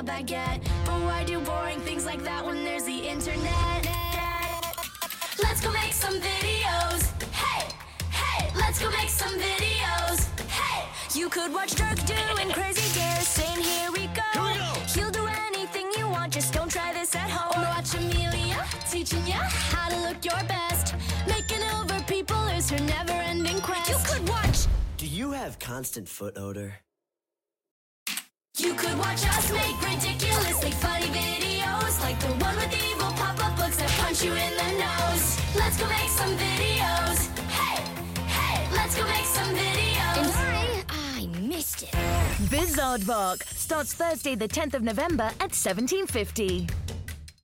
a baguette. But why do boring things like that when there's the internet? Let's go make some videos. Hey, hey, let's go make some videos. Hey, you could watch Dirk doing crazy dares, saying here we go. Here we go. He'll do anything you want, just don't try this at home. Or watch Amelia teaching you how to look your best. Making over people is her never-ending quest. You could watch. Do you have constant foot odor? You could watch us make ridiculously funny videos, like the one with the evil pop-up books that punch you in the nose. Let's go make some videos. Hey, hey, let's go make some videos. And I, I missed it. Bizaardvark starts Thursday, the 10th of November at 1750.